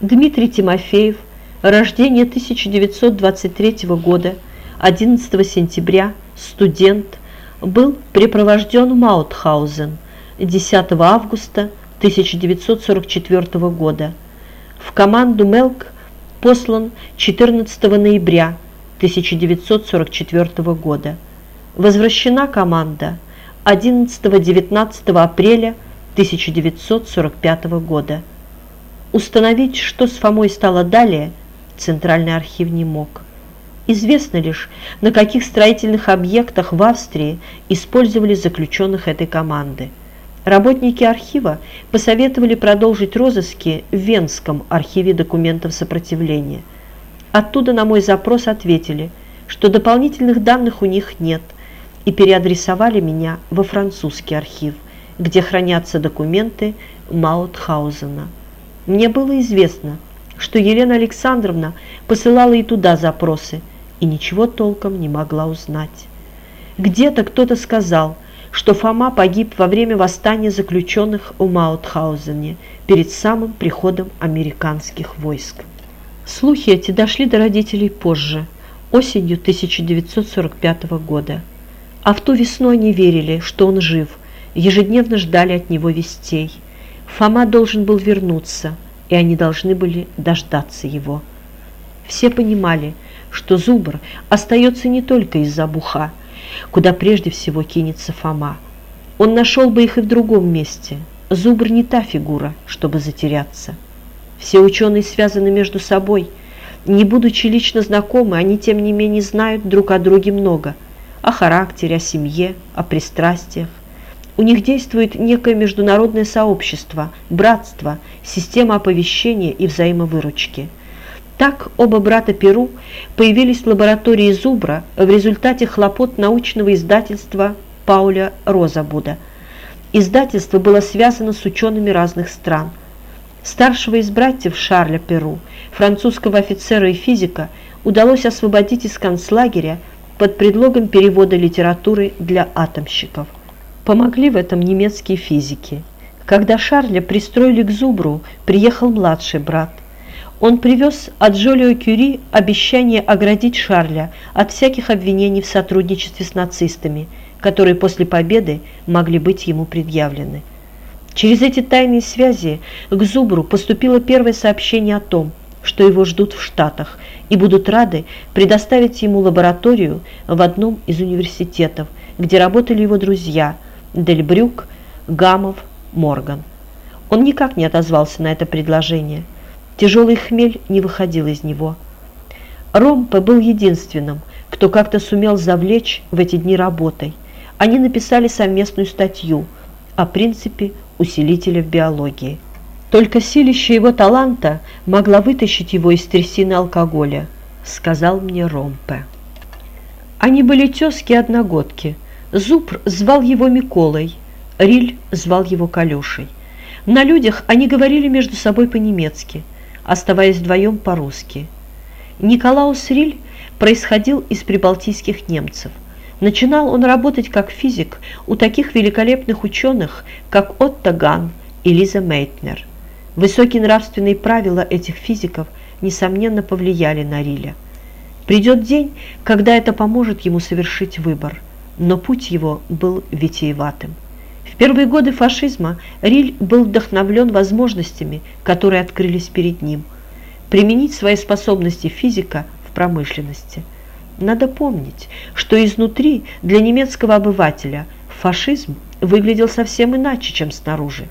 Дмитрий Тимофеев, рождение 1923 года, 11 сентября, студент, был припровожден в Маутхаузен 10 августа 1944 года. В команду Мелк послан 14 ноября 1944 года. Возвращена команда 11-19 апреля 1945 года. Установить, что с Фомой стало далее, Центральный архив не мог. Известно лишь, на каких строительных объектах в Австрии использовали заключенных этой команды. Работники архива посоветовали продолжить розыски в Венском архиве документов сопротивления. Оттуда на мой запрос ответили, что дополнительных данных у них нет, и переадресовали меня во французский архив, где хранятся документы Маутхаузена. Мне было известно, что Елена Александровна посылала и туда запросы, и ничего толком не могла узнать. Где-то кто-то сказал, что Фома погиб во время восстания заключенных у Маутхаузене перед самым приходом американских войск. Слухи эти дошли до родителей позже, осенью 1945 года. А в ту весну они верили, что он жив, ежедневно ждали от него вестей – Фома должен был вернуться, и они должны были дождаться его. Все понимали, что Зубр остается не только из-за буха, куда прежде всего кинется Фома. Он нашел бы их и в другом месте. Зубр не та фигура, чтобы затеряться. Все ученые связаны между собой. Не будучи лично знакомы, они тем не менее знают друг о друге много. О характере, о семье, о пристрастиях. У них действует некое международное сообщество, братство, система оповещения и взаимовыручки. Так оба брата Перу появились в лаборатории Зубра в результате хлопот научного издательства Пауля Розабуда. Издательство было связано с учеными разных стран. Старшего из братьев Шарля Перу, французского офицера и физика, удалось освободить из концлагеря под предлогом перевода литературы для атомщиков. Помогли в этом немецкие физики. Когда Шарля пристроили к Зубру, приехал младший брат. Он привез от Жолио Кюри обещание оградить Шарля от всяких обвинений в сотрудничестве с нацистами, которые после победы могли быть ему предъявлены. Через эти тайные связи к Зубру поступило первое сообщение о том, что его ждут в Штатах и будут рады предоставить ему лабораторию в одном из университетов, где работали его друзья – Дельбрюк, Гамов, Морган. Он никак не отозвался на это предложение. Тяжелый хмель не выходил из него. Ромпе был единственным, кто как-то сумел завлечь в эти дни работой. Они написали совместную статью о принципе усилителя в биологии. Только силище его таланта могла вытащить его из трясины алкоголя, сказал мне Ромпе. Они были тезки-одногодки – Зубр звал его Миколой, Риль звал его Калюшей. На людях они говорили между собой по-немецки, оставаясь вдвоем по-русски. Николаус Риль происходил из прибалтийских немцев. Начинал он работать как физик у таких великолепных ученых, как Отто Ган и Лиза Мейтнер. Высокие нравственные правила этих физиков, несомненно, повлияли на Риля. Придет день, когда это поможет ему совершить выбор – но путь его был витиеватым. В первые годы фашизма Риль был вдохновлен возможностями, которые открылись перед ним, применить свои способности физика в промышленности. Надо помнить, что изнутри для немецкого обывателя фашизм выглядел совсем иначе, чем снаружи.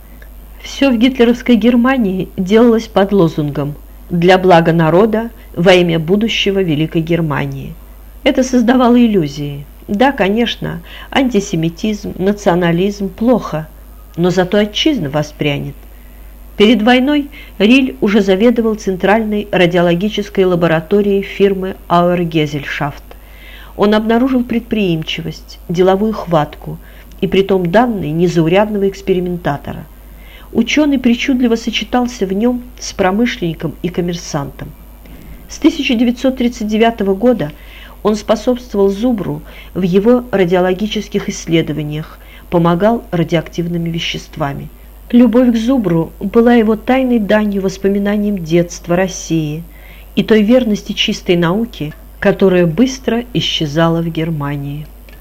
Все в гитлеровской Германии делалось под лозунгом «Для блага народа во имя будущего Великой Германии». Это создавало иллюзии – да, конечно, антисемитизм, национализм плохо, но зато отчизна воспрянет. Перед войной Риль уже заведовал центральной радиологической лабораторией фирмы Gesellschaft. Он обнаружил предприимчивость, деловую хватку и притом данные незаурядного экспериментатора. Ученый причудливо сочетался в нем с промышленником и коммерсантом. С 1939 года он способствовал Зубру в его радиологических исследованиях, помогал радиоактивными веществами. Любовь к Зубру была его тайной данью воспоминаниям детства России и той верности чистой науки, которая быстро исчезала в Германии.